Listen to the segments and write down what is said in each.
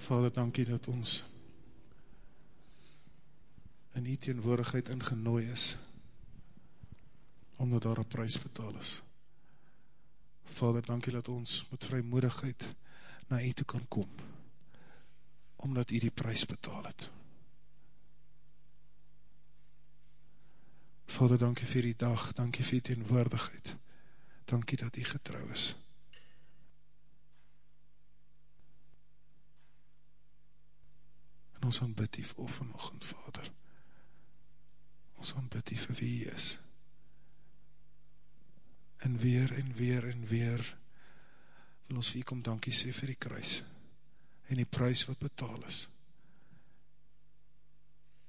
Vader, dankie dat ons in die teenwoordigheid ingenooi is, omdat daar een prijs betaal is. Vader, dankie dat ons met vrymoedigheid na u toe kan kom, omdat u die prijs betaal het. Vader, dankie vir die dag, dankie vir die teenwoordigheid, dankie dat u getrouw is. En ons aanbid die vir vanochtend, Vader. Ons aanbid die vir wie is. En weer en weer en weer wil ons vir kom dankie sê vir die kruis en die prijs wat betaal is.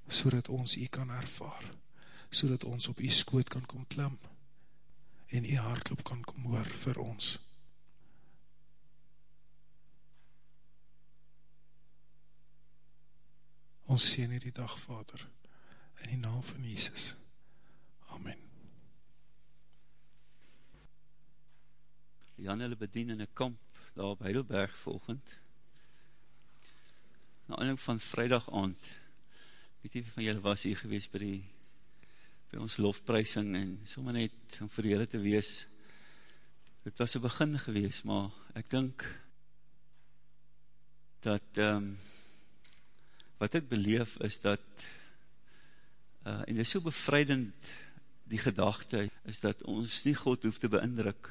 So dat ons hy kan ervaar. So dat ons op hy skoot kan kom klim en hy hartloop kan kom hoor vir ons. Ons sê nie die dag, Vader, in die naam van Jesus. Amen. Jan hulle bedien in een kamp daar op Heidelberg volgend. Na aanleiding van vrijdag aand, weet nie van julle was hier gewees by die by ons lofprysing en sommer net om vir julle te wees. Dit was een begin gewees, maar ek dink dat um, wat ek beleef is dat, uh, en dit is so bevrijdend, die gedachte, is dat ons nie God hoef te beindruk,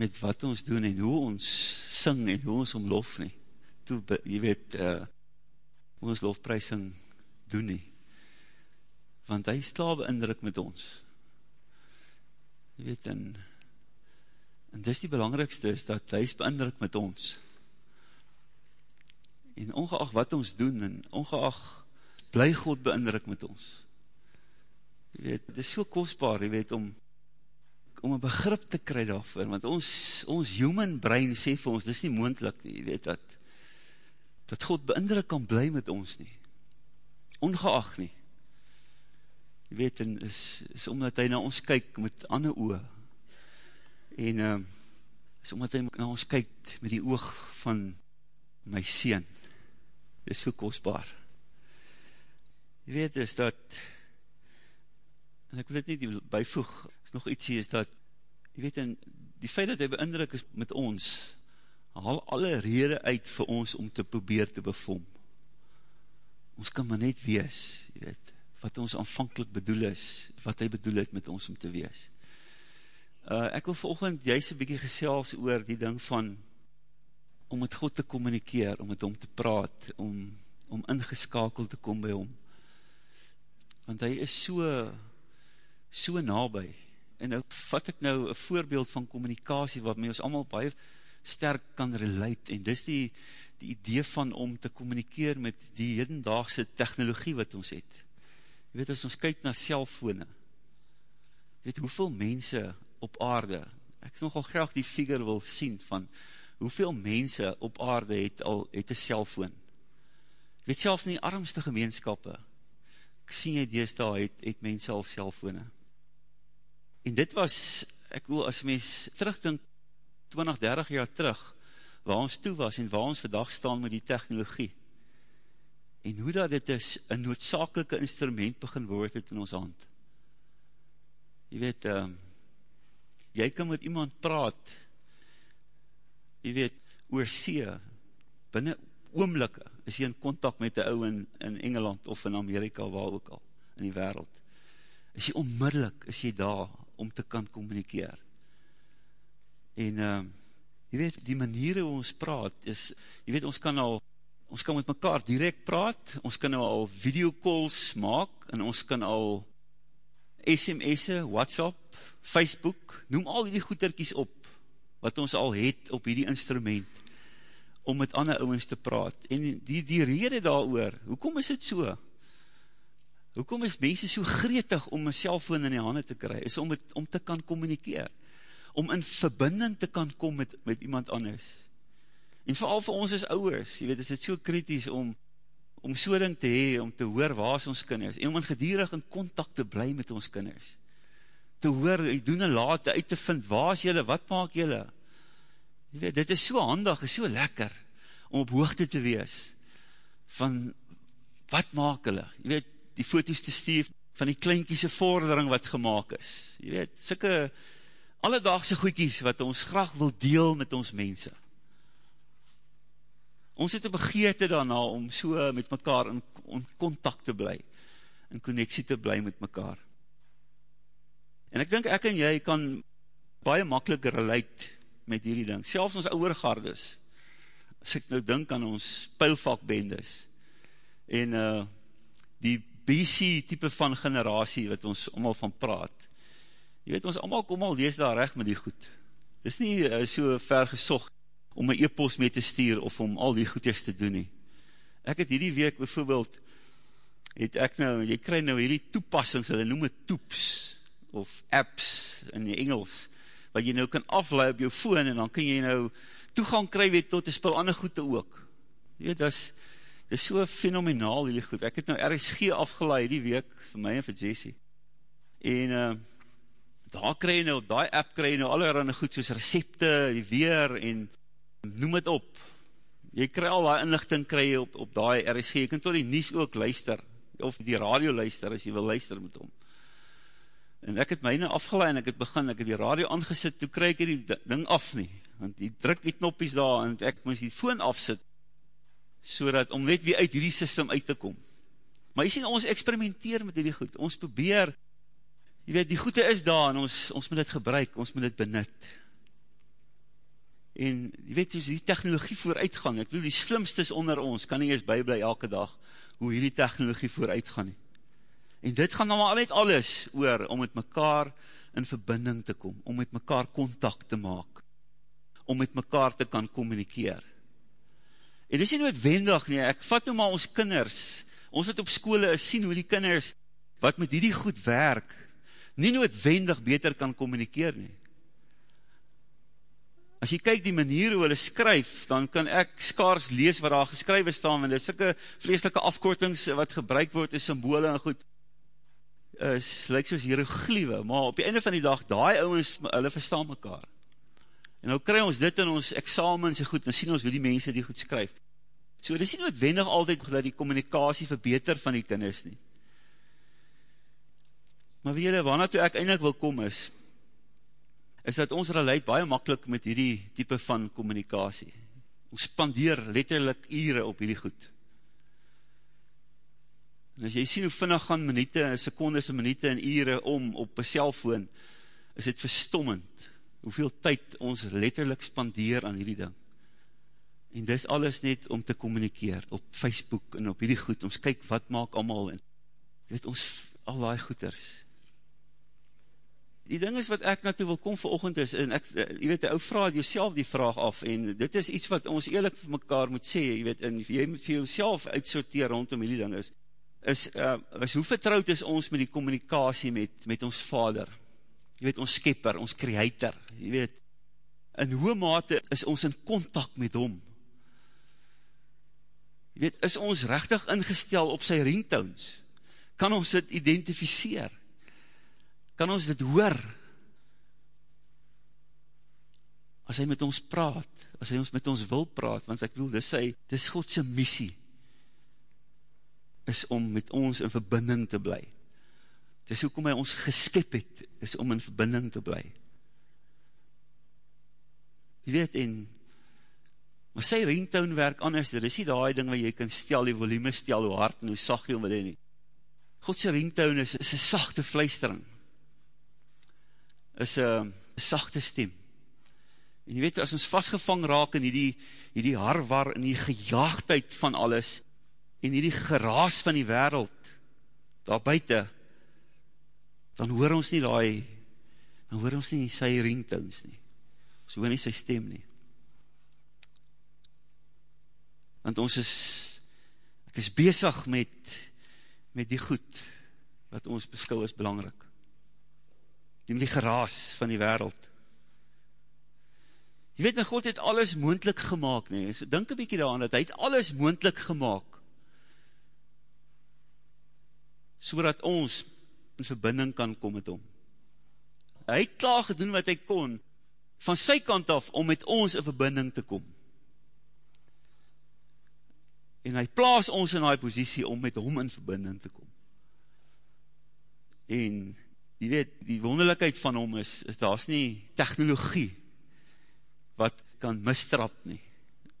met wat ons doen, en hoe ons sing, en hoe ons omlof nie, toe, jy weet, uh, hoe ons lofprysing doen nie, want hy is klaar beindruk met ons, jy weet, en, en dis die belangrikste, is dat hy is beindruk met ons, en ongeacht wat ons doen, en ongeacht bly God beindruk met ons. Jy weet, het is so kostbaar, jy weet, om om een begrip te kry daarvoor, want ons, ons human brein sê vir ons, dit is nie moendlik nie, jy weet, dat, dat God beindruk kan bly met ons nie. Ongeacht nie. Jy weet, en is, is omdat hy na ons kyk met ander oor, en uh, is omdat hy na ons kyk met die oog van my sien, dit is so kostbaar. Jy weet, is dat, en ek wil dit nie bijvoeg, is nog iets hier, is dat, jy weet, en die feit dat hy beindruk is met ons, haal alle rede uit vir ons om te probeer te bevom. Ons kan maar net wees, jy weet, wat ons aanvankelijk bedoel is, wat hy bedoel het met ons om te wees. Uh, ek wil volgend juist een bykie gesels oor die ding van, om met God te communikeer, om met hom te praat, om, om ingeskakeld te kom by hom. Want hy is so, so nabij. En nou vat ek nou een voorbeeld van communicatie, wat my ons allemaal baie sterk kan relate, en dis die, die idee van om te communikeer met die hedendaagse technologie wat ons het. Je weet, as ons kyk na cellfone, je weet, hoeveel mense op aarde, ek nogal graag die figure wil sien van, hoeveel mense op aarde het al het een cellfoon? Weet selfs in die armste gemeenskappe, ek sien jy dees daar, het, het mense al cellfone. En dit was, ek wil as mens terugdink, 20, 30 jaar terug, waar ons toe was en waar ons vandag staan met die technologie, en hoe dat dit is, een noodzakelike instrument begin word het in ons hand. Jy weet, uh, jy kan met iemand praat, jy weet, oor see, binnen oomlikke, is jy in contact met die ou in, in Engeland, of in Amerika, waar ook al, in die wereld, is jy onmiddellik, is jy daar, om te kan communikeer, en, uh, jy weet, die maniere hoe ons praat, is, jy weet, ons kan al, ons kan met mekaar direct praat, ons kan nou al videocalls maak, en ons kan al SMS'e, WhatsApp, Facebook, noem al die goederkies op, wat ons al het op hierdie instrument, om met ander ouwens te praat, en die, die rede daar oor, hoekom is dit so? Hoekom is mense so gretig om een cellfoon in die handen te kry, is om, het, om te kan communikeer, om in verbinding te kan kom met, met iemand anders. En vooral vir ons as ouwers, jy weet, is dit so kritisch om, om so ding te hee, om te hoor waar is ons kinders, en om in gedierig in contact te bly met ons kinders te hoor, jy doen en laat, uit te vind, waar is jylle, wat maak jylle? Jy weet, dit is so handig, is so lekker, om op hoogte te wees, van wat maak hulle, jy weet, die foto's te stuur, van die kleinkiese vordering wat gemaakt is, jy weet, sikke alledaagse goeikies, wat ons graag wil deel met ons mense, ons het een begeerte daarna, om so met mekaar in, in contact te bly, in connectie te bly met mekaar, en ek dink ek en jy kan baie makkelijk relate met hierdie ding, selfs ons ouwe gardes, as ek nou dink aan ons pijlvakbendes, en uh, die BC type van generatie, wat ons allemaal van praat, jy weet, ons allemaal kom al lees daar recht met die goed, dis nie uh, so ver gesocht, om my e-post mee te stuur, of om al die goedjes te doen nie, ek het hierdie week bijvoorbeeld, het ek nou, jy krij nou hierdie toepassings, hulle noem het toeps, of apps in die Engels, wat jy nou kan aflaai op jou phone, en dan kan jy nou toegang kry weet tot die spul ander goede ook. Jy weet, dat is, dat is so fenomenaal hierdie goed. Ek het nou RSG afgelaai die week, vir my en vir Jessie. En uh, daar kry jy nou, op die app kry jy nou allerhande goed, soos recepte, die weer, en noem het op. Jy kry al die inlichting kry jy op, op die RSG. Jy kan tot die nies ook luister, of die radio luister, as jy wil luister met hom. En ek het myne afgeleid en ek het begin, ek het die radio aangesit, toe kry ek die ding af nie, want die druk die knoppies daar, en ek moest die phone afsit, so dat, om net weer uit hierdie system uit te kom. Maar jy sien, ons experimenteer met hierdie goed, ons probeer, jy weet, die goede is daar, en ons, ons moet dit gebruik, ons moet dit benut. En, jy weet, soos die technologie vooruitgang, ek bedoel, die slimstes onder ons, kan nie eens byblij elke dag, hoe hierdie technologie vooruitgang nie. En dit gaan nou maar net alles oor, om met mekaar in verbinding te kom, om met mekaar contact te maak, om met mekaar te kan communikeer. En dit is nie noodwendig nie, ek vat nou maar ons kinders, ons het op skole sien hoe die kinders, wat met hierdie goed werk, nie noodwendig beter kan communikeer nie. As jy kyk die manier hoe hulle skryf, dan kan ek skaars lees wat daar geskrywe staan, want dit is sikke vleeslike afkortings wat gebruik word, is symbole en goed, is, lyk soos hierogliewe, maar op die einde van die dag, die ouwens, hulle verstaan mekaar. En nou kry ons dit in ons examens en goed, en sien ons hoe die mense die goed skryf. So, dit is nie noodwendig altyd dat die communicatie verbeter van die kinders nie. Maar weet jy, waarna toe ek eindelijk wil kom is, is dat ons relate baie makkelijk met hierdie type van communicatie. Ons spandeer letterlijk ure op hierdie goed. En as jy sien hoe vinnig gaan minute, secondes en minute en ure om op een cellfoon, is het verstommend, hoeveel tyd ons letterlijk spandeer aan hierdie ding. En dis alles net om te communikeer, op Facebook en op hierdie goed, ons kyk wat maak allemaal, en weet ons, al die goeders. Die ding is wat ek naartoe wil kom vir ochend is, en ek, jy weet, die ou vraag jouself die vraag af, en dit is iets wat ons eerlijk vir mekaar moet sê, jy weet, en jy moet vir jouself uitsorteer rondom hierdie ding is, is, uh, is hoe vertrouwd is ons met die communicatie met, met ons vader, jy weet, ons skepper, ons creator, jy weet, in hoe mate is ons in contact met hom, jy weet, is ons rechtig ingestel op sy ringtones, kan ons dit identificeer, kan ons dit hoor, as hy met ons praat, as hy ons met ons wil praat, want ek bedoel, dis sy, dis Godse missie, is om met ons in verbinding te bly. Het is hoekom hy ons geskip het, is om in verbinding te bly. Je weet, en, maar sy ringtone werk anders, dit is nie die ding waar jy kan stel, die volume stel, hoe hard en hoe sag jy om wat nie. Godse ringtone is, is een sachte fluistering, is een, een sachte stem. En jy weet, as ons vastgevang raak in die, die harwar, in die gejaagdheid van alles, en hierdie geraas van die wereld, daar buiten, dan hoor ons nie die, dan hoor ons nie sy ringtones nie, ons hoor nie sy stem nie. Want ons is, ek is bezig met, met die goed, wat ons beskou is belangrik. Die met die geraas van die wereld. Je weet, God het alles moendlik gemaakt, nie. So, denk een bykie daaraan, dat hy het alles moendlik gemaakt, so dat ons in verbinding kan kom met hom. Hy het klaar gedoen wat hy kon, van sy kant af, om met ons in verbinding te kom. En hy plaas ons in die positie om met hom in verbinding te kom. En, jy weet, die wonderlikheid van hom is, is daar is nie technologie wat kan mistrap nie.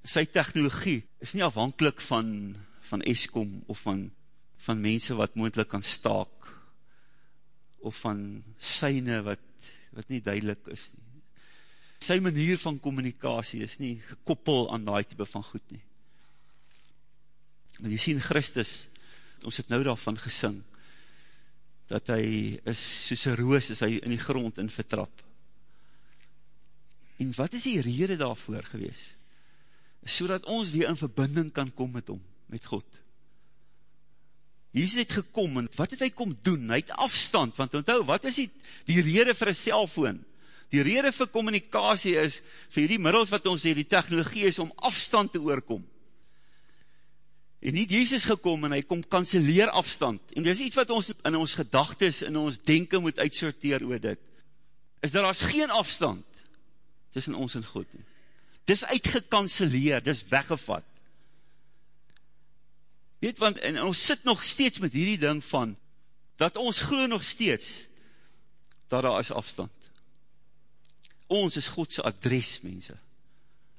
Sy technologie is nie afhankelijk van, van Eskom of van, van mense wat moendlik kan staak of van syne wat, wat nie duidelik is nie. Sy manier van communicatie is nie gekoppel aan die type van goed nie. Maar jy sien Christus, ons het nou daarvan gesing, dat hy is soos een roos, is hy in die grond in vertrap. En wat is die rede daarvoor gewees? So dat ons weer in verbinding kan kom met hom, met God. Jesus het gekom, en wat het hy kom doen? Hy het afstand, want onthou, wat is die, die rede vir een cellfoon? Die rede vir communicatie is, vir die middels wat ons hier, die technologie is, om afstand te oorkom. En nie Jesus gekom, en hy kom kanseleer afstand. En dit is iets wat ons in ons gedagtes, in ons denken moet uitsorteer oor dit. Is daar geen afstand tussen ons en God. Dit is uitgekanseleer, dit is weggevat. Weet, want en ons sit nog steeds met hierdie ding van, dat ons glo nog steeds, dat daar is afstand. Ons is Godse adres, mense.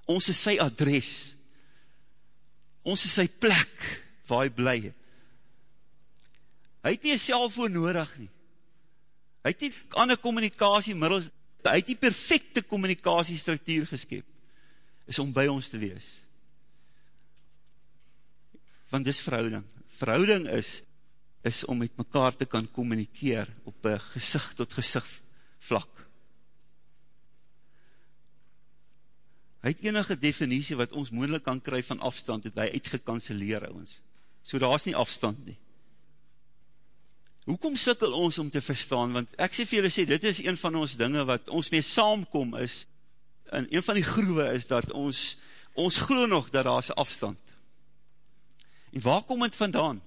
Ons is sy adres. Ons is sy plek, waar hy bly. Hy het nie een cellfoon nodig nie. Hy het nie ander communicatie middels, hy het die perfecte communicatiestructuur geskep, is om by ons te wees want dis verhouding. Verhouding is, is om met mekaar te kan communikeer op een gezicht tot gezicht vlak. Hy het enige definitie wat ons moeilijk kan kry van afstand, het hy uitgekanceleer ons. So daar is nie afstand nie. Hoekom sikkel ons om te verstaan? Want ek sê vir julle sê, dit is een van ons dinge wat ons mee saamkom is, en een van die groewe is dat ons, ons glo nog dat daar is afstand. En waar kom het vandaan?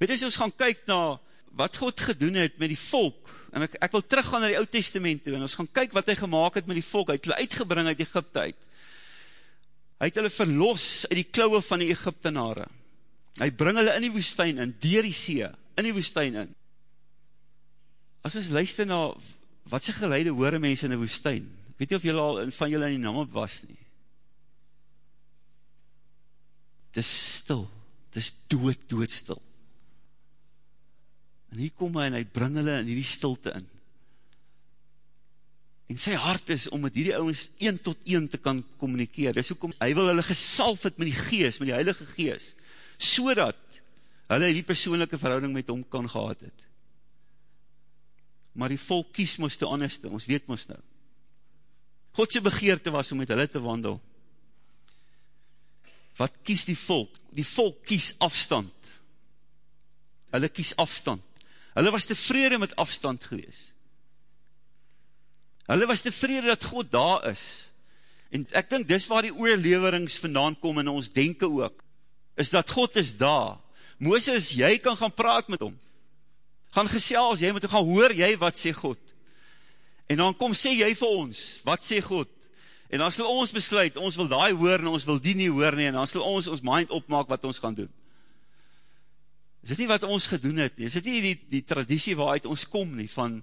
Weet as ons gaan kyk na wat God gedoen het met die volk, en ek, ek wil teruggaan na die oud testament toe, en ons gaan kyk wat hy gemaakt het met die volk, hy het hulle uitgebring uit Egypte uit. Hy het hulle verlos uit die klauwe van die Egyptenare. Hy bring hulle in die woestijn in, dier die see, in die woestijn in. As ons luister na, wat sy geleide hoore mense in die woestijn, weet jy of julle al van julle in die naam was nie? Dis stil, dis dood, dood stil. En hier kom hy en hy bring hulle in die stilte in. En sy hart is om met hierdie ouwens een tot een te kan communikeer. Dis hoekom hy wil hulle gesalf het met die gees, met die heilige gees, so dat hulle die persoonlijke verhouding met hom kan gehad het. Maar die volk kies moest te anderste, ons weet moest nou. Godse begeerte was om met hulle te wandel, wat kies die volk? Die volk kies afstand. Hulle kies afstand. Hulle was tevrede met afstand gewees. Hulle was tevrede dat God daar is. En ek dink dis waar die oorleverings vandaan kom in ons denken ook, is dat God is daar. Mooses, jy kan gaan praat met hom. Gaan gesels, jy moet gaan hoor jy wat sê God. En dan kom sê jy vir ons, wat sê God? En dan sal ons besluit, ons wil die hoor en ons wil die nie hoor nie, en dan sal ons ons mind opmaak wat ons gaan doen. Is dit nie wat ons gedoen het nie? Is dit nie die, die traditie waaruit ons kom nie, van,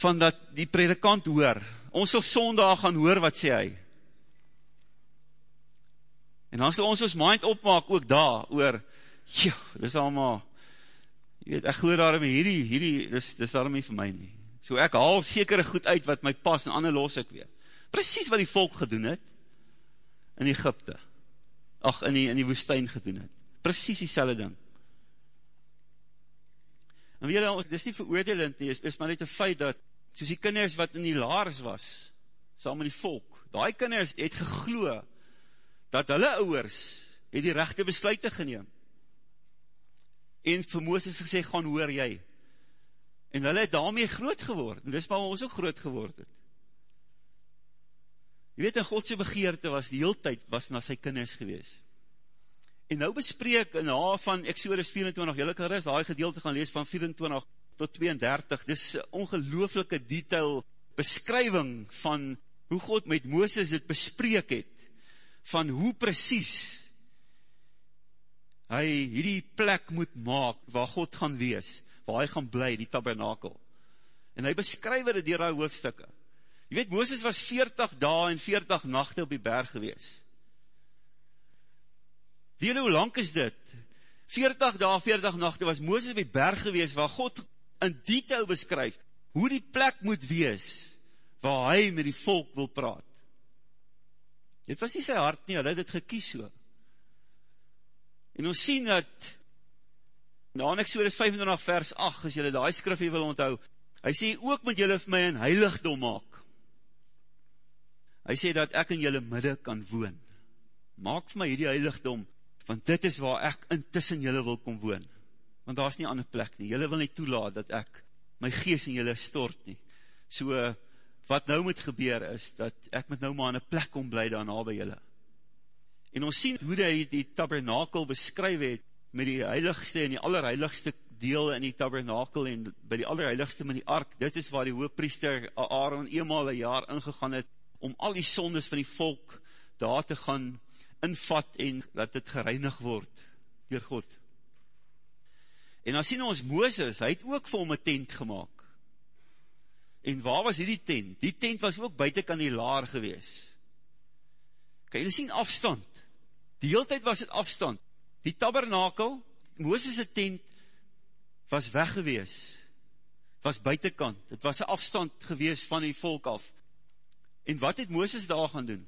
van dat die predikant hoor, ons sal sondag gaan hoor wat sê hy. En dan sal ons ons mind opmaak ook daar, oor, joh, dis allemaal, jy weet, ek geloof daarom, hierdie, hierdie, dis, dis daarom nie vir my nie. So ek haal sekere goed uit wat my pas, en ander los ek weer precies wat die volk gedoen het, in Egypte, ach, in die, in die woestijn gedoen het, precies die selle ding. En weet jy, dit is nie veroordelend nie, is, is maar net een feit dat, soos die kinders wat in die laars was, saam met die volk, die kinders het gegloe, dat hulle ouwers, het die rechte besluite geneem, en vir Mooses gesê, gaan hoor jy, en hulle het daarmee groot geword, en dis maar ons ook groot geword het, Jy weet, in Godse begeerte was die heel tyd, was na sy kinders gewees. En nou bespreek in haar van Exodus 24, jylle kan ris, die gedeelte gaan lees van 24 tot 32, dis ongelooflike detail beskrywing van hoe God met Mooses dit bespreek het, van hoe precies hy hierdie plek moet maak, waar God gaan wees, waar hy gaan bly, die tabernakel. En hy beskryf dit dier hy hoofdstukke. Je weet, Mooses was 40 dae en 40 nachte op die berg gewees. Weet jy hoe lang is dit? 40 dae, 40 nachte was Mooses op die berg gewees, waar God in detail beskryf, hoe die plek moet wees, waar hy met die volk wil praat. Dit was nie sy hart nie, hy het het gekies so. En ons sien dat, na in Exodus 25 vers 8, as jylle die skrifie wil onthou, hy sê, ook moet jylle vir my een heiligdom maak. Hy sê dat ek in jylle midde kan woon. Maak vir my hierdie heiligdom, want dit is waar ek intussen jylle wil kom woon. Want daar is nie ander plek nie. Jylle wil nie toelaat dat ek my geest in jylle stort nie. So, wat nou moet gebeur is, dat ek moet nou maar in een plek kom bly daarna by julle. En ons sien hoe hy die tabernakel beskryf het, met die heiligste en die allerheiligste deel in die tabernakel en by die allerheiligste met die ark, dit is waar die hooppriester Aaron eenmaal een jaar ingegaan het, om al die sondes van die volk daar te gaan invat en dat dit gereinig word door God. En dan sien ons Mooses, hy het ook vir hom een tent gemaakt. En waar was die tent? Die tent was ook buiten kan die laar gewees. Kan jy sien afstand? Die hele tijd was het afstand. Die tabernakel, Mooses' tent, was weg gewees. Was buitenkant. Het was een afstand gewees van die volk af. En wat het Mooses daar gaan doen?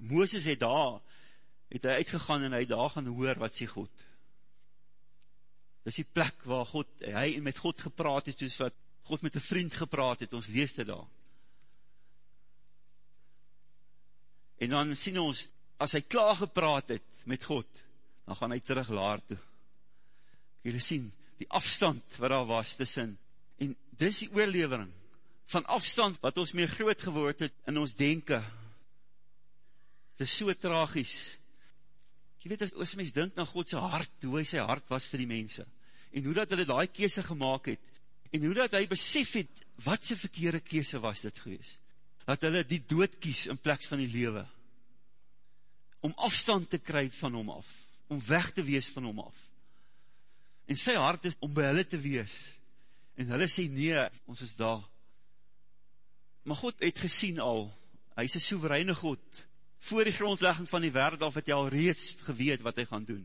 Mooses het daar, het hy uitgegaan en hy daar gaan hoor wat sê God. Dis die plek waar God, hy met God gepraat het, soos wat God met een vriend gepraat het, ons lees dit daar. En dan sien ons, as hy klaar gepraat het met God, dan gaan hy terug laar toe. Jullie sien, die afstand wat daar was tussen, en dis die oorlevering, van afstand wat ons meer groot geword het in ons denken. Dit is so tragies. Jy weet, as, as mens dink na Godse hart, hoe hy sy hart was vir die mense, en hoe dat hy die kese gemaakt het, en hoe dat hy besef het, wat sy verkeerde kese was dit gewees, dat hulle die dood kies in pleks van die lewe, om afstand te kry van hom af, om weg te wees van hom af, en sy hart is om by hulle te wees, en hulle sê nee, ons is daar, maar God het gesien al, hy is een soevereine God, voor die grondlegging van die wereld af het hy al reeds geweet wat hy gaan doen,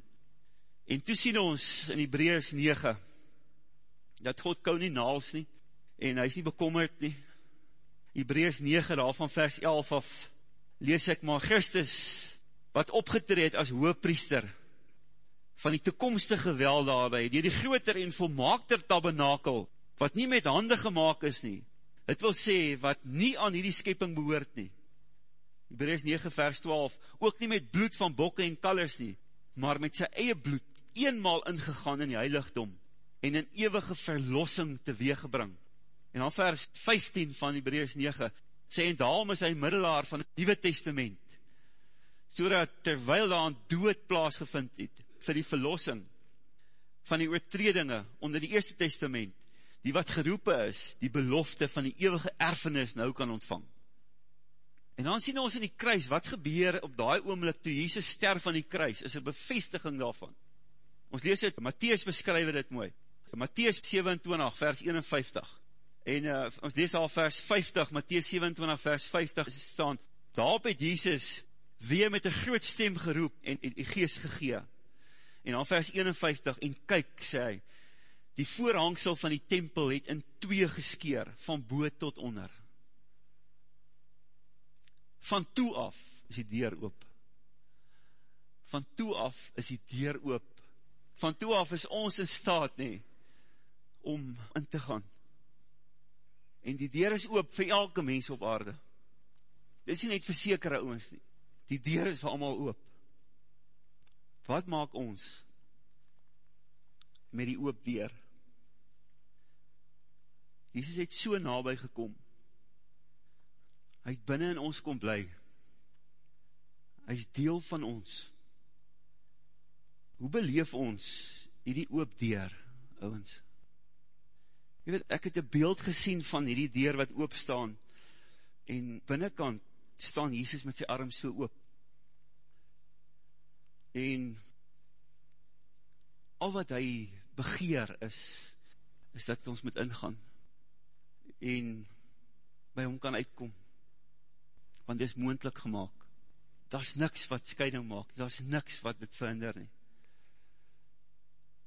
en toe sien ons in Hebreus 9, dat God kou nie naals nie, en hy is nie bekommerd nie. Hebreus 9, daar van vers 11 af, lees ek maar Christus, wat opgetreed as hoopriester, van die toekomstige wel daarby, die die groter en volmaakter tabernakel, wat nie met hande gemaakt is nie, het wil sê, wat nie aan die skepping behoort nie. Hebreus 9 vers 12, ook nie met bloed van bokke en kallers nie, maar met sy eie bloed, eenmaal ingegaan in die heiligdom, en in eeuwige verlossing teweeggebring. En dan vers 15 van Hebreus 9, sê, en daarom is hy middelaar van het Nieuwe Testament, so dat terwyl daar aan dood plaasgevind het, vir die verlossing van die oortredinge onder die Eerste Testament, die wat geroepen is, die belofte van die eeuwige erfenis nou kan ontvang. En dan sien ons in die kruis, wat gebeur op die oomlik toe Jesus sterf van die kruis, is een bevestiging daarvan. Ons lees het, Matthies beskryf dit mooi, Matthäus 27 vers 51 en uh, ons lees al vers 50 Matthäus 27 vers 50 staan, daarop het Jesus weer met een groot stem geroep en, en die geest gegee en al vers 51 en kyk sê hy die voorhangsel van die tempel het in twee geskeer van boot tot onder van toe af is die deur oop van toe af is die deur oop van toe af is ons in staat nie om in te gaan. En die deur is oop vir elke mens op aarde. Dit is nie net vir sekere oons nie. Die deur is vir allemaal oop. Wat maak ons met die oop deur? Jesus het so nabij gekom. Hy het binnen in ons kom bly. Hy is deel van ons. Hoe beleef ons die oop deur, ouwens? Jy weet, ek het een beeld gesien van hierdie deur wat oopstaan, en binnenkant staan Jesus met sy arm so oop. En al wat hy begeer is, is dat ons moet ingaan, en by hom kan uitkom, want dit is moendlik gemaakt, daar is niks wat scheiding maak, daar is niks wat dit verhinder nie,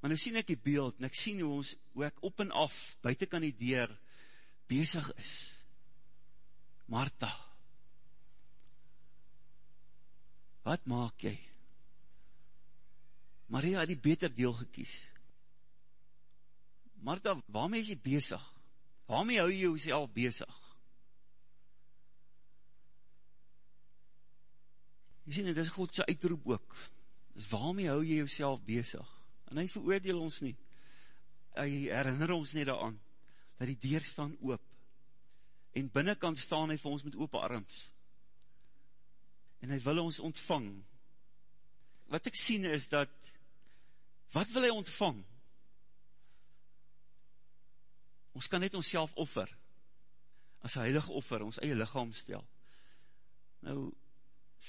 maar nou sien ek die beeld, en ek sien hoe, ons, hoe ek op en af, buiten kan die deur, bezig is, Martha, wat maak jy? Maria het die beter deel gekies. Martha, waarmee is jy bezig? Waarmee hou jy jouself bezig? Jy sien, dit is Godse uitroep ook. Dus waarmee hou jy jouself bezig? En hy veroordeel ons nie. Hy herinner ons nie daaraan, dat die deur staan oop, en binnenkant staan hy vir ons met open arms, en hy wil ons ontvang. Wat ek sien is dat, wat wil hy ontvang? Ons kan net ons offer, as heilige offer, ons eie lichaam stel. Nou,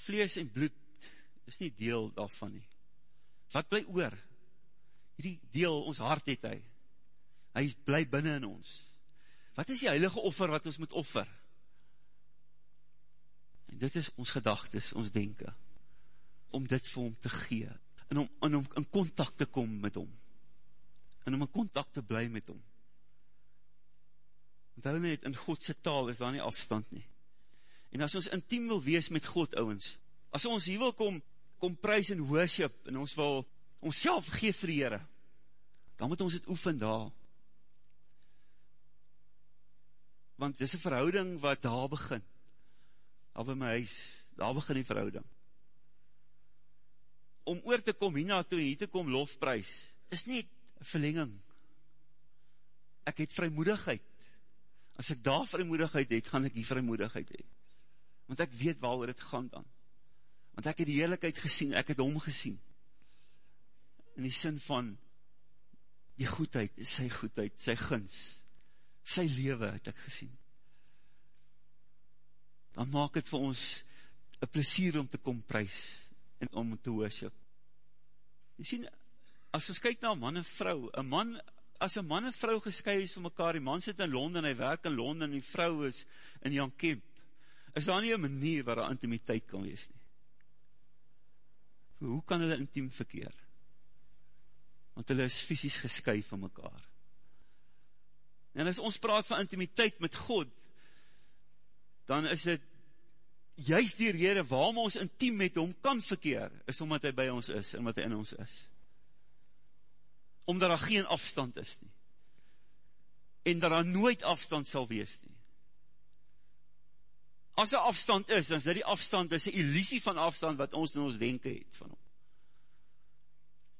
vlees en bloed is nie deel daarvan nie. Wat bly oor? Hierdie deel, ons hart het hy. Hy bly binnen in ons. Wat is die heilige offer wat ons moet offer? En dit is ons gedagtes, ons denken, om dit vir hom te gee, en om, en om in contact te kom met hom, en om in contact te bly met hom. Want hou net, in Godse taal is daar nie afstand nie. En as ons intiem wil wees met God, ouwens, as ons hier wil kom, kom prijs en worship, en ons wil ons self geef vir die Heere, dan moet ons het oefen daar. Want dit is een verhouding wat daar begin al by my huis, daar begin die verhouding. Om oor te kom hierna toe, hier te kom lofprys, is nie verlenging. Ek het vrymoedigheid. As ek daar vrymoedigheid het, gaan ek die vrymoedigheid het. Want ek weet waar het gaan dan. Want ek het die heerlijkheid gesien, ek het hom gesien. In die sin van, die goedheid, sy goedheid, sy guns, sy lewe het ek gesien dan maak het vir ons een plesier om te kom prijs en om te worship. Jy sien, as ons kyk na man en vrou, een man, as een man en vrou geskui is van mekaar, die man sit in Londen, hy werk in Londen, en die vrou is in Jan Kemp, is daar nie een manier waar daar intimiteit kan wees nie. Hoe kan hulle intiem verkeer? Want hulle is fysisk geskui van mekaar. En as ons praat van intimiteit met God, dan is dit juist die rede waarom ons intiem met hom kan verkeer, is omdat hy by ons is en wat hy in ons is. Omdat daar geen afstand is nie. En dat daar nooit afstand sal wees nie. As daar afstand is, dan is dit die afstand, dit is die illusie van afstand wat ons in ons denken het van hom.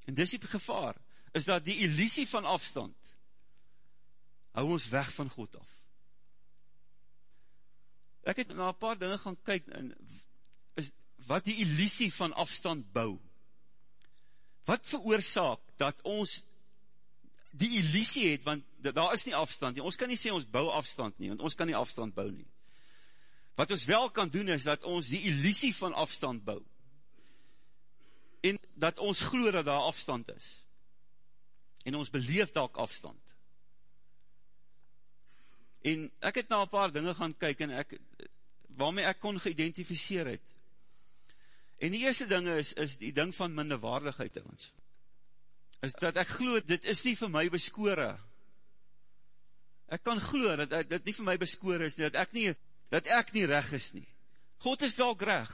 En dis die gevaar, is dat die illusie van afstand hou ons weg van God af. Ek het na een paar dinge gaan kyk, en is, wat die illusie van afstand bou. Wat veroorzaak dat ons die illusie het, want daar is nie afstand nie, ons kan nie sê ons bou afstand nie, want ons kan nie afstand bou nie. Wat ons wel kan doen is, dat ons die illusie van afstand bou, en dat ons glo dat daar afstand is, en ons beleef daar afstand. En ek het na een paar dinge gaan kyk, en ek, waarmee ek kon geïdentificeer het, en die eerste ding is, is die ding van minderwaardigheid in ons, is dat ek glo, dit is nie vir my beskore, ek kan glo, dat dit nie vir my beskore is, dat ek nie, dat ek nie reg is nie, God is wel reg,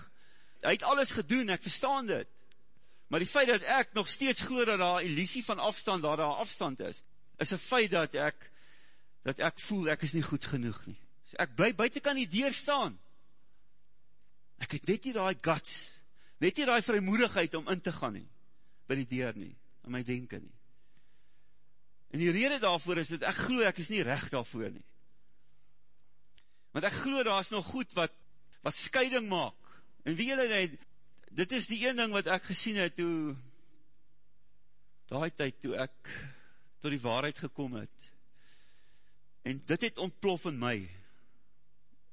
hy het alles gedoen, ek verstaan dit, maar die feit dat ek nog steeds glo, dat daar illusie van afstand, daar daar afstand is, is een feit dat ek, dat ek voel ek is nie goed genoeg nie. So ek bly buiten kan die deur staan. Ek het net nie die guts, net nie die vrymoedigheid om in te gaan nie, by die deur nie, in my denken nie. En die rede daarvoor is dat ek glo ek is nie recht daarvoor nie. Want ek glo daar is nog goed wat, wat scheiding maak. En wie julle net, dit is die een ding wat ek gesien het toe, daai tyd toe ek tot die waarheid gekom het, En dit het ontplof in my.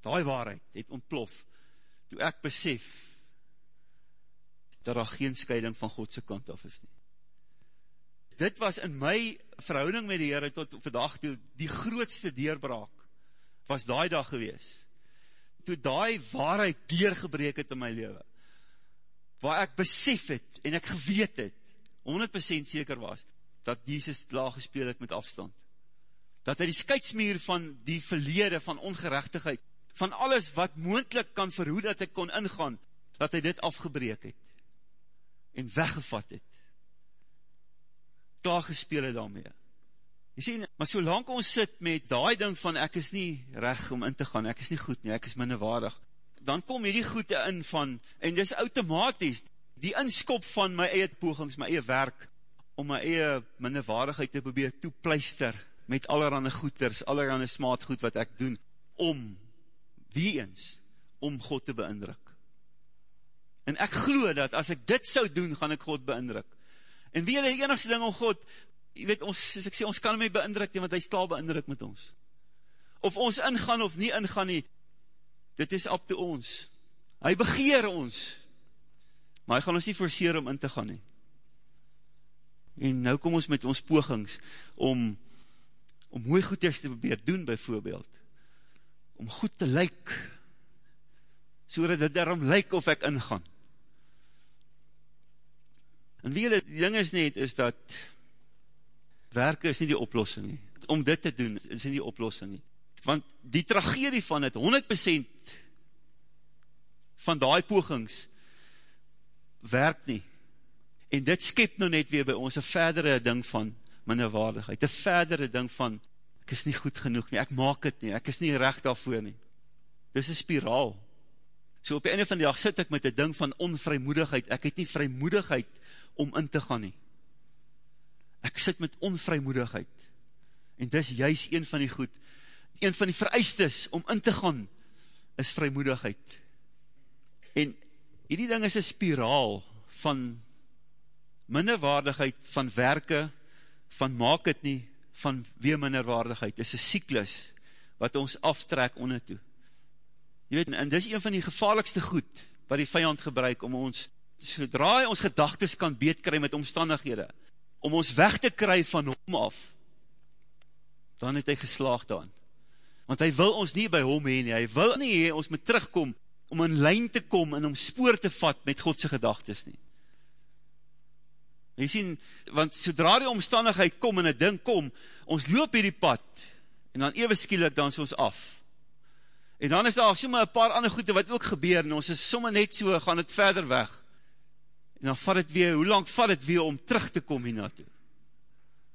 Daai waarheid het ontplof, toe ek besef, dat daar geen scheiding van Godse kant af is nie. Dit was in my verhouding met die Heere tot vandag toe, die grootste deurbraak, was daai dag gewees. Toe daai waarheid deurgebreek het in my leven, waar ek besef het, en ek geweet het, 100% seker was, dat Jesus laag gespeel het met afstand. Dat hy die skeidsmuur van die verlede, van ongerechtigheid, van alles wat moendlik kan verhoed dat ek kon ingaan, dat hy dit afgebreek het, en weggevat het, klaar gespeel het daarmee. Jy sê, maar solang ons sit met daai ding van, ek is nie reg om in te gaan, ek is nie goed nie, ek is minderwaardig, dan kom hier die goede in van, en dis automatisch, die inskop van my eie pogings, my eie werk, om my eie minderwaardigheid te probeer toepluister, met allerhande goeders, allerhande smaadgoed wat ek doen, om, wie eens, om God te beindruk. En ek glo dat as ek dit sou doen, gaan ek God beindruk. En wie die enigste ding om God, jy weet, ons, soos ek sê, ons kan my beindruk nie, want hy klaar beindruk met ons. Of ons ingaan of nie ingaan nie, dit is op te ons. Hy begeer ons, maar hy gaan ons nie forceer om in te gaan nie. En nou kom ons met ons pogings om, om mooi goeders te probeer doen, bijvoorbeeld. Om goed te lyk, so dat dit daarom lyk of ek ingaan. En wie die ding is net, is dat werke is nie die oplossing nie. Om dit te doen, is nie die oplossing nie. Want die tragedie van het, 100% van die pogings, werk nie. En dit skep nou net weer by ons een verdere ding van minderwaardigheid, een verdere ding van, ek is nie goed genoeg nie, ek maak het nie, ek is nie recht daarvoor nie. Dit is een spiraal. So op die einde van die dag sit ek met die ding van onvrymoedigheid, ek het nie vrymoedigheid om in te gaan nie. Ek sit met onvrymoedigheid, en dis juist een van die goed, een van die vereistes om in te gaan, is vrymoedigheid. En hierdie ding is een spiraal van minderwaardigheid, van werke, van maak het nie, van weer minderwaardigheid, is een cyklus, wat ons aftrek onder toe. Je weet, en dis een van die gevaarlikste goed, wat die vijand gebruik, om ons sodra hy ons gedagtes kan beetkry met omstandighede, om ons weg te kry van hom af, dan het hy geslaag daan. Want hy wil ons nie by hom heen, hy wil nie hee, ons moet terugkom, om in lijn te kom en om spoor te vat met Godse gedagtes nie. Jy sien, want sodra die omstandigheid kom en die ding kom, ons loop hierdie pad, en dan ewe skielik dan is ons af. En dan is daar somme een paar ander goede wat ook gebeur, en ons is somme net so, gaan het verder weg en dan vat het weer, hoe lang vat het weer om terug te kom hierna toe?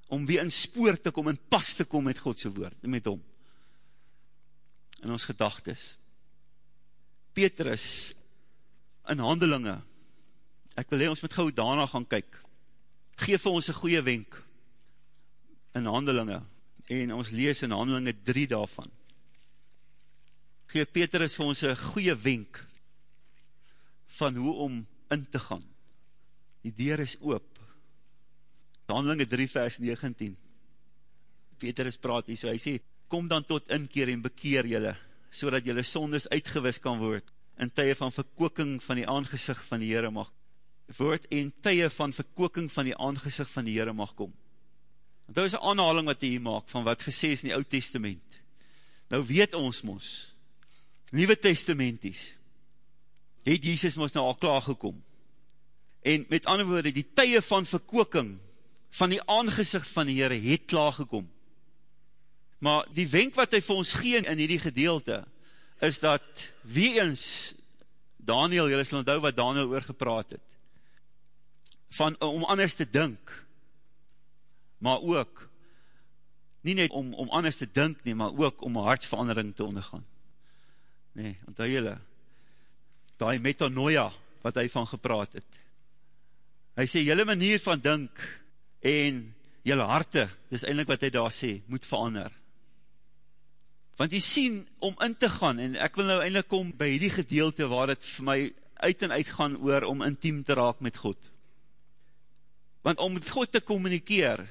Om weer in spoor te kom, in pas te kom met Godse woord, met hom. In ons gedagtes. Petrus, in handelinge, ek wil hee, ons met gauw daarna gaan kyk, geef vir ons een goeie wenk, in handelinge, en ons lees in handelinge drie daarvan. Geef Petrus vir ons een goeie wenk, van hoe om in te gaan die deur is oop. Handelinge 3 vers 19. Petrus praat hier so, hy sê, kom dan tot inkeer en bekeer jylle, so dat jylle sondes uitgewis kan word, in tye van verkoking van die aangezicht van die Heere mag word, en tye van verkoking van die aangezicht van die Heere mag kom. Want dit is een aanhaling wat hy maak, van wat gesê is in die oud testament. Nou weet ons mos, Nieuwe Testamenties, het Jesus mos nou al klaargekom, En met ander woorde, die tye van verkoking, van die aangezicht van die Heere, het klaargekom. Maar die wenk wat hy vir ons gee in die gedeelte, is dat wie eens, Daniel, jylle sal onthou wat Daniel oor gepraat het, van om anders te dink, maar ook, nie net om, om anders te dink nie, maar ook om een hartsverandering te ondergaan. Nee, onthou jylle, die metanoia, wat hy van gepraat het, hy sê, jylle manier van dink, en jylle harte, dis eindelijk wat hy daar sê, moet verander. Want jy sien, om in te gaan, en ek wil nou eindelijk kom by die gedeelte, waar het vir my uit en uit gaan oor, om intiem te raak met God. Want om met God te communikeer,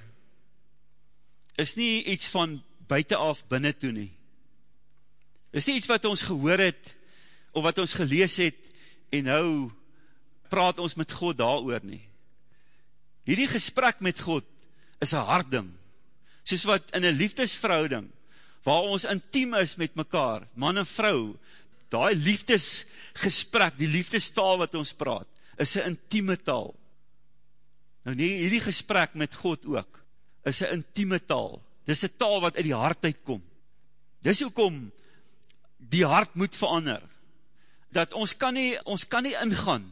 is nie iets van buiten af binnen toe nie. Is nie iets wat ons gehoor het, of wat ons gelees het, en nou praat ons met God daar oor nie hierdie gesprek met God is een hard ding. Soos wat in een liefdesverhouding, waar ons intiem is met mekaar, man en vrou, die liefdesgesprek, die liefdestaal wat ons praat, is een intieme taal. Nou nie, hierdie gesprek met God ook, is een intieme taal. Dit is een taal wat uit die hart uitkom. Dis hoekom die hart moet verander. Dat ons kan nie, ons kan nie ingaan,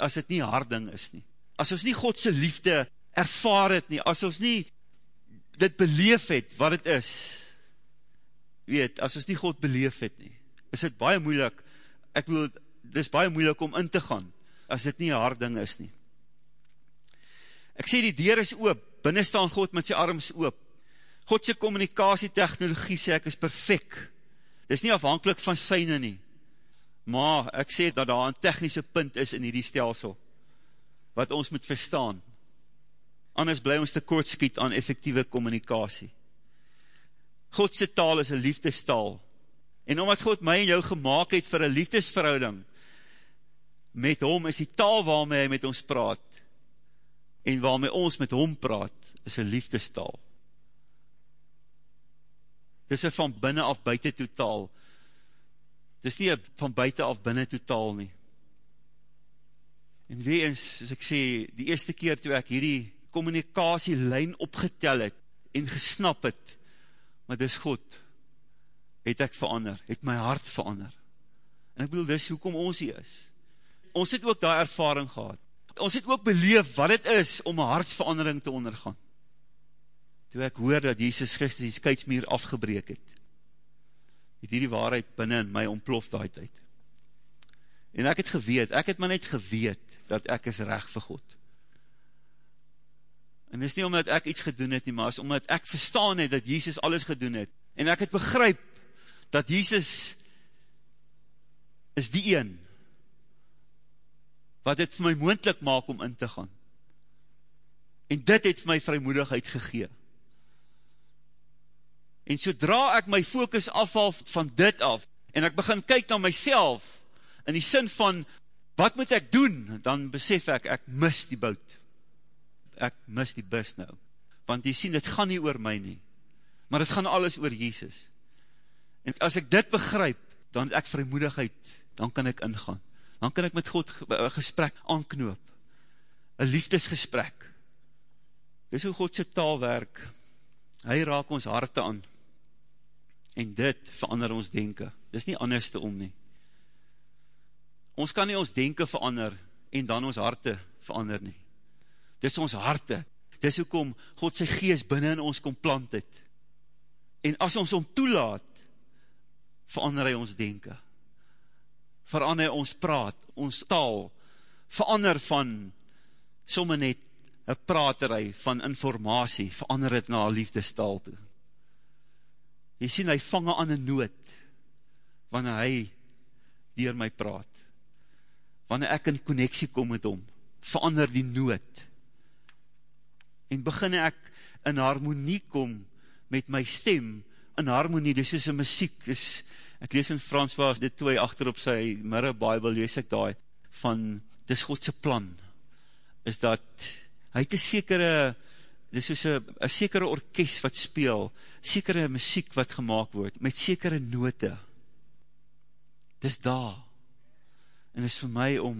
as het nie harding is nie. As ons nie Godse liefde ervaar het nie, as ons nie dit beleef het, wat het is, weet, as ons nie God beleef het nie, is dit baie moeilik, ek wil, dit is baie moeilik om in te gaan, as dit nie een hard ding is nie. Ek sê die deur is oop, binnen staan God met sy arms oop. Godse communicatietechnologie sê ek is perfect. Dit is nie afhankelijk van syne nie. Maar ek sê dat daar een technische punt is in die stelsel, wat ons moet verstaan. Anders bly ons te kort skiet aan effectieve communicatie. Godse taal is een liefdestaal. En omdat God my en jou gemaakt het vir een liefdesverhouding, met hom is die taal waarmee hy met ons praat, en waarmee ons met hom praat, is een liefdestaal. Dit is een van binnen af buiten totaal. Dit is nie van buiten af binnen totaal nie. En wie eens, as ek sê, die eerste keer toe ek hierdie communicatielijn opgetel het, en gesnap het, maar dis God, het ek verander, het my hart verander. En ek bedoel, dis hoekom ons hier is. Ons het ook daar ervaring gehad ons het ook beleef wat het is om een hartsverandering te ondergaan. Toe ek hoor dat Jesus Christus die skuitsmeer afgebreek het, het die waarheid binnen in my ontplof daai tyd. En ek het geweet, ek het maar net geweet, dat ek is recht vir God. En dis nie omdat ek iets gedoen het nie, maar is omdat ek verstaan het, dat Jesus alles gedoen het, en ek het begryp, dat Jesus is die een, wat het vir my moendlik maak om in te gaan. En dit het vir my vrymoedigheid gegee. En sodra ek my focus afhaal van dit af, en ek begin kyk na myself, in die sin van, wat moet ek doen, dan besef ek, ek mis die bout. Ek mis die bus nou. Want jy sien, dit gaan nie oor my nie, maar dit gaan alles oor Jesus. En as ek dit begryp, dan het ek vrymoedigheid, dan kan ek ingaan. Dan kan ek met God gesprek aanknoop, een liefdesgesprek, dis hoe God sy taal werk, hy raak ons harte aan, en dit verander ons denken, dis nie anders te om nie, ons kan nie ons denken verander, en dan ons harte verander nie, dis ons harte, dis hoekom God sy geest binnen in ons kom plant het, en as ons om toelaat, verander hy ons denken, verander ons praat, ons taal, verander van somme net een praterij van informatie, verander het na liefdestaal toe. Jy sien, hy vange aan een nood, wanneer hy dier my praat. Wanneer ek in connectie kom met hom, verander die nood. En begin ek in harmonie kom met my stem, in harmonie, dis is een muziek, dis ek lees in Frans waar dit toe achter op sy mirre bible lees ek daai van dis Godse plan is dat hy het een sekere dis soos een sekere orkest wat speel sekere muziek wat gemaakt word met sekere note dis daar en is vir my om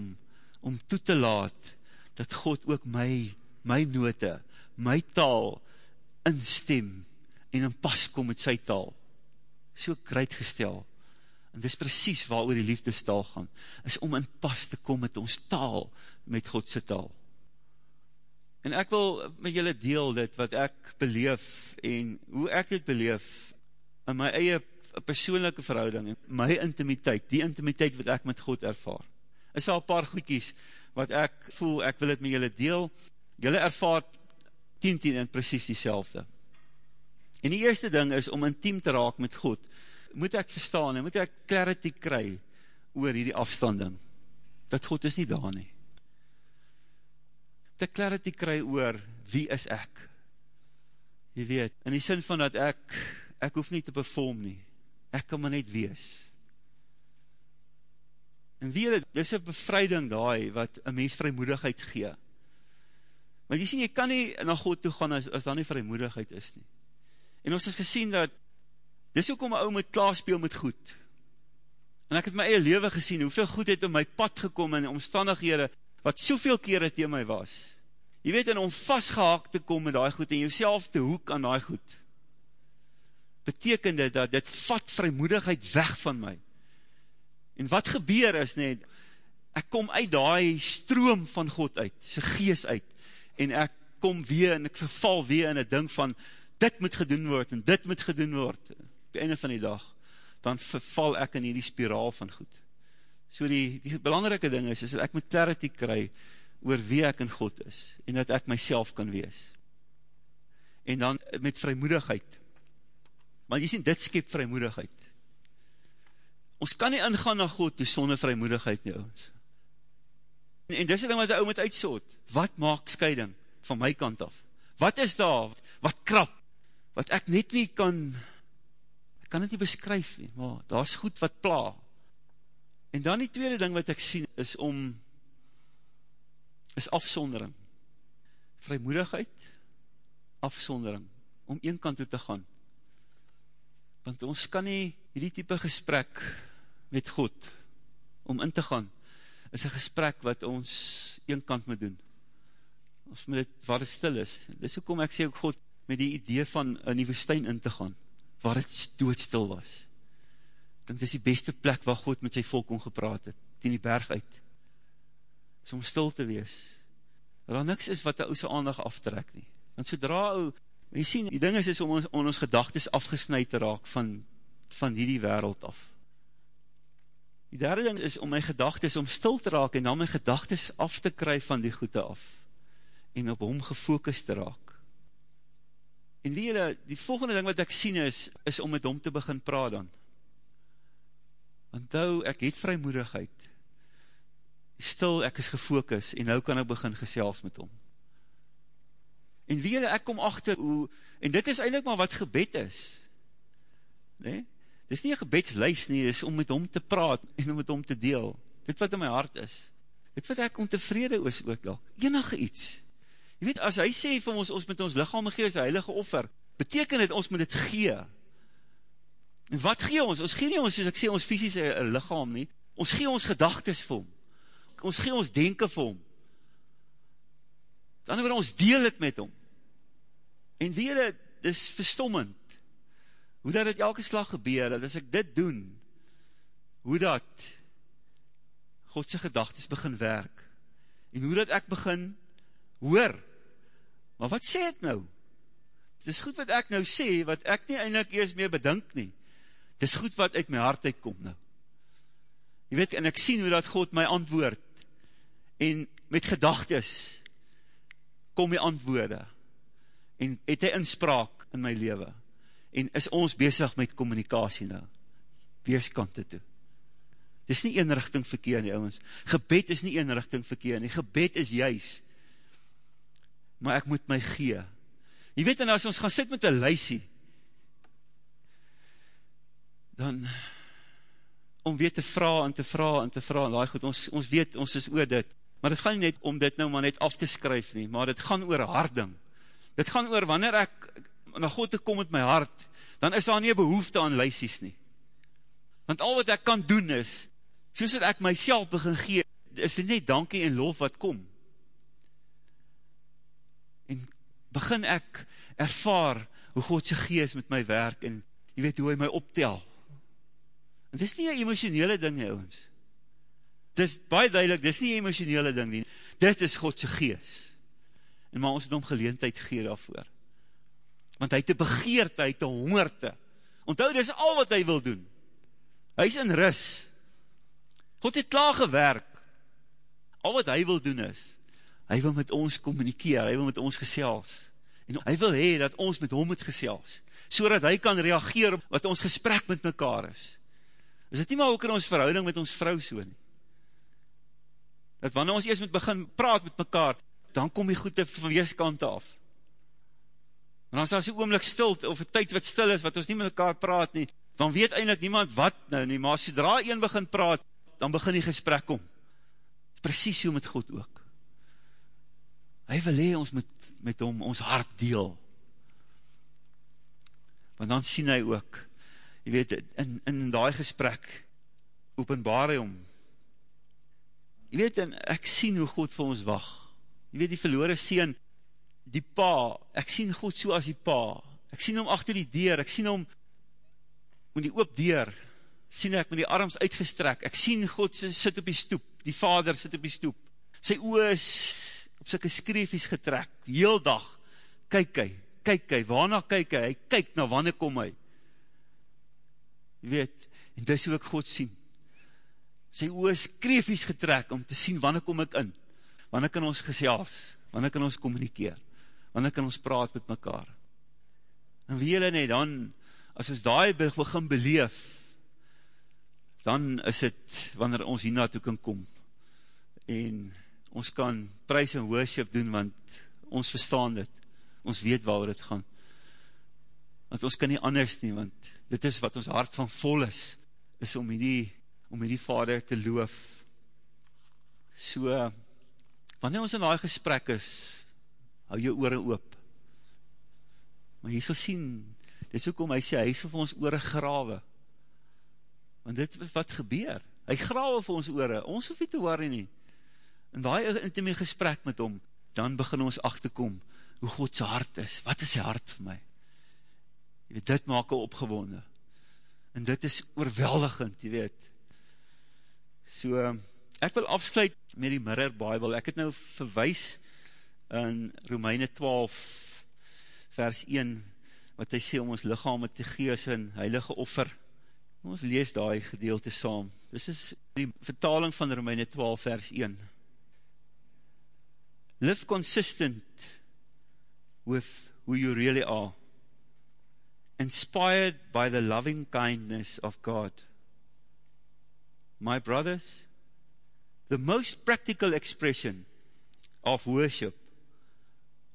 om toe te laat dat God ook my my note, my taal instem en in pas kom met sy taal. So kruid gestel. En dis precies waar oor die liefdestaal gaan, is om in pas te kom met ons taal, met Godse taal. En ek wil met julle deel dit wat ek beleef, en hoe ek dit beleef, in my eie persoonlijke verhouding, my intimiteit, die intimiteit wat ek met God ervaar. Is al paar goedkies, wat ek voel, ek wil dit met julle deel, julle ervaar 10-10 en precies die selfde. En die eerste ding is, om intiem te raak met God, moet ek verstaan, en moet ek clarity kry oor hierdie afstanding, dat God is nie daar nie. Moet ek clarity kry oor wie is ek? Jy weet, in die sin van dat ek, ek hoef nie te perform nie, ek kan maar net wees. En weet het, dit is een bevrijding daai, wat een mens vrymoedigheid gee. Maar jy sien, jy kan nie na God toe gaan as, as daar nie vrymoedigheid is nie. En ons het gesien dat, dis ook om my ou met klaarspeel met goed. En ek het my eie leven gesien, hoeveel goed het in my pad gekom in omstandighede, wat soveel kere tegen my was. Jy weet, en om vastgehaak te kom met die goed, en jouself te hoek aan die goed, betekende dat dit vat vrymoedigheid weg van my. En wat gebeur is net, ek kom uit die stroom van God uit, sy gees uit, en ek kom weer, en ek verval weer in een ding van, dit moet gedoen word, en dit moet gedoen word, op die einde van die dag, dan verval ek in die spiraal van goed. So die, die belangrike ding is, is dat ek moet clarity kry, oor wie ek in God is, en dat ek myself kan wees. En dan met vrymoedigheid, maar jy sien, dit skep vrymoedigheid. Ons kan nie ingaan na God toe sonder vrymoedigheid nie, ons. En, en dis die ding wat die ou moet uitsoot, wat maak scheiding van my kant af? Wat is daar, wat krap, wat ek net nie kan, ek kan het nie beskryf nie, maar daar is goed wat pla. En dan die tweede ding wat ek sien, is om, is afsondering. Vrymoedigheid, afsondering, om een kant toe te gaan. Want ons kan nie hierdie type gesprek met God, om in te gaan, is een gesprek wat ons een kant moet doen. Ons moet het, waar het stil is. Dis ook om ek sê ook God, met die idee van in die woestijn in te gaan, waar het doodstil was. Ek denk, dis die beste plek waar God met sy volk omgepraat het, die die berg uit. Is om stil te wees. Dat daar niks is wat die ouse aandag aftrek nie. Want sodra ou, jy sien, die ding is, is om ons, om ons gedagtes afgesnijd te raak van, van hierdie wereld af. Die derde ding is om my gedagtes om stil te raak en dan my gedagtes af te kry van die goede af en op hom gefokus te raak. En wie jylle, die volgende ding wat ek sien is, is om met hom te begin praat dan. Want nou, ek het vrymoedigheid. Stil, ek is gefokus, en nou kan ek begin gesels met hom. En wie jylle, ek kom achter hoe, en dit is eindelijk maar wat gebed is. Nee? Dit is nie een gebedslijst nie, dit is om met hom te praat, en om met hom te deel. Dit wat in my hart is. Dit wat ek ontevrede is ook al. Enige iets. Jy weet, as hy sê vir ons, ons met ons lichaam gee as heilige offer, beteken dit ons moet dit gee. En wat gee ons? Ons gee nie ons, soos ek sê, ons fysische lichaam nie. Ons gee ons gedagtes vir hom. Ons gee ons denken vir hom. Dan word ons deel het met hom. En weer, dit is verstommend. Hoe dat het elke slag gebeur, dat as ek dit doen, hoe dat Godse gedagtes begin werk. En hoe dat ek begin hoor, Maar wat sê ek nou? Het is goed wat ek nou sê, wat ek nie eindelijk eers meer bedink nie. Het is goed wat uit my hart uitkom nou. Je weet, en ek sien hoe dat God my antwoord, en met gedagtes, kom my antwoorde, en het hy inspraak in my leven, en is ons bezig met communicatie nou, weeskante toe. Het is nie eenrichting verkeer nie, ouwens. Gebed is nie eenrichting verkeer nie, gebed is juist, maar ek moet my gee. Jy weet, en as ons gaan sit met een lysie, dan, om weer te vraag, en te vraag, en te vraag, en goed, ons, ons weet, ons is oor dit, maar het gaan nie net om dit nou maar net af te skryf nie, maar het gaan oor harding. Dit gaan oor, wanneer ek na God te kom met my hart, dan is daar nie behoefte aan lysies nie. Want al wat ek kan doen is, soos dat ek myself begin gee, is dit net dankie en lof wat kom en begin ek ervaar hoe Godse geest met my werk en jy weet hoe hy my optel. En dit is nie een emotionele ding nie, ons. Dit is baie duidelik, dit is nie een emotionele ding nie. Dit is Godse geest. En maar ons het om geleentheid gegeer daarvoor. Want hy het een begeerte, hy het een hongerte. Onthoud, dit is al wat hy wil doen. Hy is in ris. God het klaar gewerk. Al wat hy wil doen is, hy wil met ons communikeer, hy wil met ons gesels, en hy wil hee dat ons met hom het gesels, so hy kan reageer op wat ons gesprek met mekaar is. Is dit nie maar ook in ons verhouding met ons vrou so nie? Dat wanneer ons eerst moet begin praat met mekaar, dan kom die goede van weeskant af. Maar as as die oomlik stil, of die tyd wat stil is, wat ons nie met mekaar praat nie, dan weet eindelijk niemand wat nou nie, maar as zodra een begin praat, dan begin die gesprek om. Precies so met God ook. Hy wil hee ons met, met hom ons hart deel. Want dan sien hy ook, jy weet, in, in die gesprek, openbaar hy om. Jy weet, en ek sien hoe God vir ons wacht. Jy weet, die verloore sien, die pa, ek sien God so as die pa. Ek sien hom achter die deur, ek sien hom met die oop deur, sien ek met die arms uitgestrek, ek sien God sit op die stoep, die vader sit op die stoep, sy oor is op syke skreefies getrek, heel dag, kyk hy, kyk hy, waarna kyk hy, hy kyk na wanneer kom hy, jy weet, en dis hoe ek God sien, sy oor skreefies getrek, om te sien wanneer kom ek in, wanneer kan ons gesels, wanneer kan ons communikeer, wanneer kan ons praat met mekaar, en wie jylle nie, dan, as ons daai begin beleef, dan is het, wanneer ons hierna toe kan kom, en ons kan prijs en worship doen, want ons verstaan dit, ons weet waar dit gaan, want ons kan nie anders nie, want dit is wat ons hart van vol is, is om hierdie, om hierdie vader te loof, so, wanneer ons in die gesprek is, hou jou oore oop, maar jy sal sien, dit is ook om hy sê, hy sal vir ons oore grawe, want dit wat gebeur, hy grawe vir ons oore, ons hoef nie te worry nie, in die intieme gesprek met hom, dan begin ons achterkom, hoe God sy hart is, wat is sy hart vir my, jy weet, dit maak hy opgewonde, en dit is oorweldigend, jy weet, so, ek wil afsluit met die Mirror Bible, ek het nou verwijs, in Romeine 12, vers 1, wat hy sê om ons lichaam te gees in heilige offer, ons lees die gedeelte saam, dis is die vertaling van Romeine 12, vers 1, live consistent with who you really are, inspired by the loving kindness of God. My brothers, the most practical expression of worship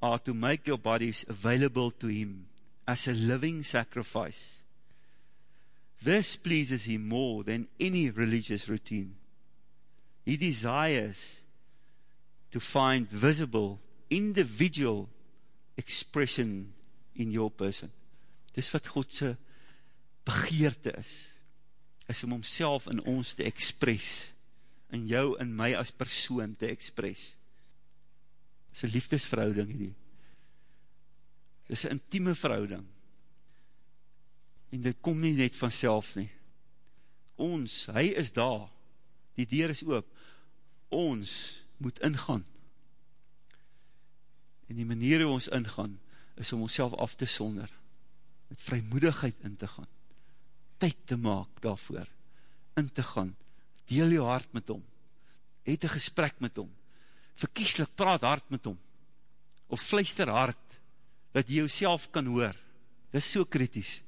are to make your bodies available to Him as a living sacrifice. This pleases Him more than any religious routine. He desires to find visible, individual expression in your person. Dis wat Godse begeerte is, is om homself in ons te express, in jou, in my as persoon te express. Dis een liefdesverhouding hierdie. Dis een intieme verhouding. En dit kom nie net vanself nie. Ons, hy is daar, die deur is oop, ons, moet ingaan. En die manier hoe ons ingaan, is om ons af te sonder, met vrymoedigheid in te gaan, tyd te maak daarvoor, in te gaan, deel jou hart met hom, het een gesprek met hom, verkieslik praat hard met hom, of fluister hard, dat jy jou kan hoor, dit is so kritisch,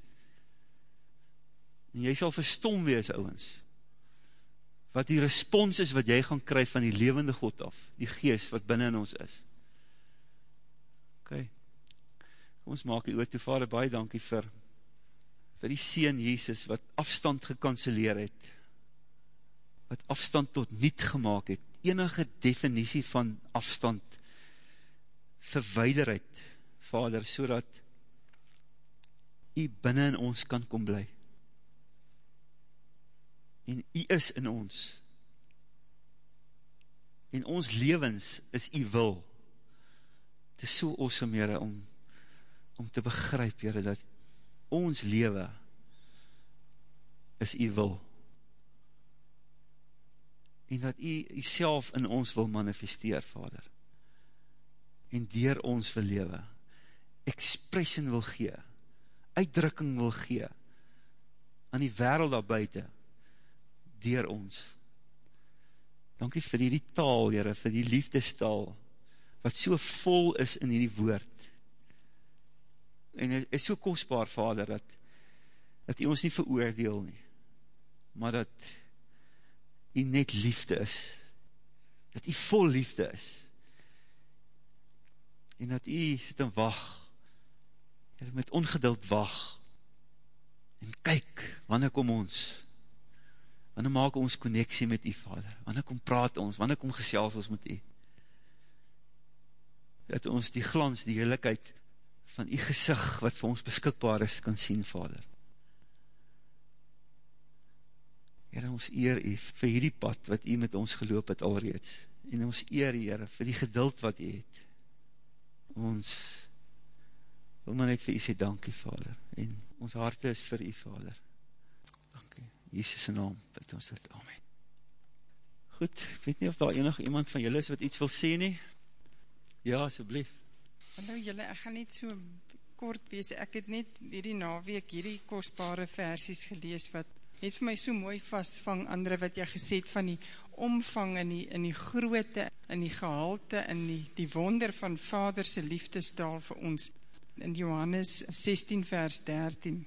en jy sal verstom wees, ouwens, wat die respons is wat jy gaan kry van die levende God af, die geest wat binnen ons is. Ok, kom ons maak die oor toe, vader, baie dankie vir, vir die Seen Jesus, wat afstand gekanceleer het, wat afstand tot niet gemaakt het, enige definitie van afstand verweider het, vader, so dat jy binnen in ons kan kom blij en u is in ons. En ons levens is u wil. Het is so awesome, Heere, om, om te begryp, Heere, dat ons lewe is u wil. En dat u u self in ons wil manifesteer, Vader. En dier ons wil lewe, expression wil gee, uitdrukking wil gee, aan die wereld daar buiten, dier ons. Dankie vir die taal, Heere, vir die liefdestaal, wat so vol is in die woord. En het is so kostbaar, Vader, dat, dat hy ons nie veroordeel nie, maar dat hy net liefde is, dat hy vol liefde is, en dat hy sit en wacht, met ongeduld wacht, en kyk, wanneer kom ons, wanneer maak ons connectie met u vader, wanneer kom praat ons, wanneer kom gesels ons met u, dat ons die glans, die heerlijkheid van die gezicht wat vir ons beskikbaar is, kan sien, Vader. Heere, ons eer u vir hierdie pad wat u met ons geloop het alreeds. En ons eer, Heere, vir die geduld wat u het. Ons wil maar net vir u sê dankie, Vader. En ons harte is vir u, Vader. Dankie. Jesus naam, bid ons dit. Amen. Goed, ek weet nie of daar enig iemand van julle is wat iets wil sê nie. Ja, asjeblief. Hallo julle, ek gaan net so kort wees. Ek het net hierdie naweek hierdie kostbare versies gelees wat het vir my so mooi vastvang, andere wat jy gesê het van die omvang in die, in die groote, in die gehalte, in die, die wonder van vaderse liefdestaal vir ons, in Johannes 16 vers 13.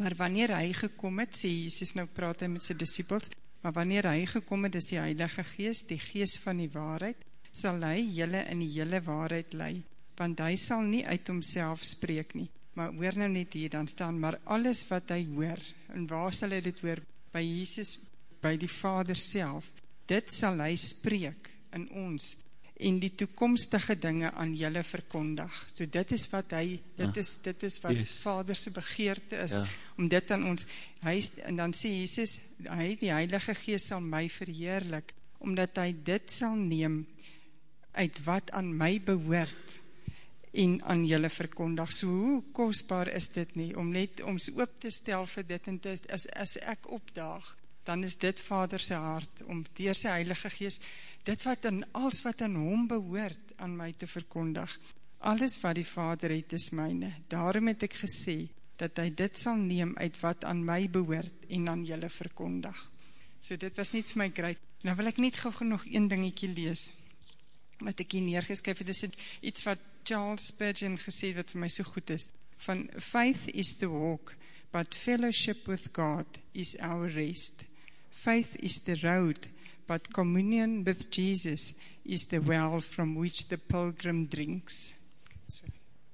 Maar wanneer hy gekom het, sê Jesus nou praat hy met sy disciples, maar wanneer hy gekom het, is die heilige geest, die geest van die waarheid, sal hy jylle in die jylle waarheid lei, want hy sal nie uit homself spreek nie, maar hoor nou net hier dan staan, maar alles wat hy hoor, en waar sal hy dit hoor? By Jesus, by die Vader self, dit sal hy spreek in ons, en die toekomstige dinge aan julle verkondig. So dit is wat hy, dit ah. is, dit is wat yes. Vaderse begeerte is, ja. om dit aan ons, hy, en dan sê Jesus, hy, die Heilige Geest sal my verheerlik, omdat hy dit sal neem, uit wat aan my behoort, en aan julle verkondig. So hoe kostbaar is dit nie, om net ons oop te stel vir dit, en dit, as, as ek opdaag, dan is dit vaderse hart, om dier sy heilige geest, dit wat in, als wat in hom behoort, aan my te verkondig. Alles wat die vader het, is myne. Daarom het ek gesê, dat hy dit sal neem, uit wat aan my behoort, en aan julle verkondig. So dit was niet vir my great. Nou wil ek net gauw nog een dingetje lees, wat ek hier neergeskryf het, is iets wat Charles Spurgeon gesê wat vir my so goed is, van faith is the walk, but fellowship with God is our rest. Faith is the road, but communion with Jesus is the well from which the pilgrim drinks.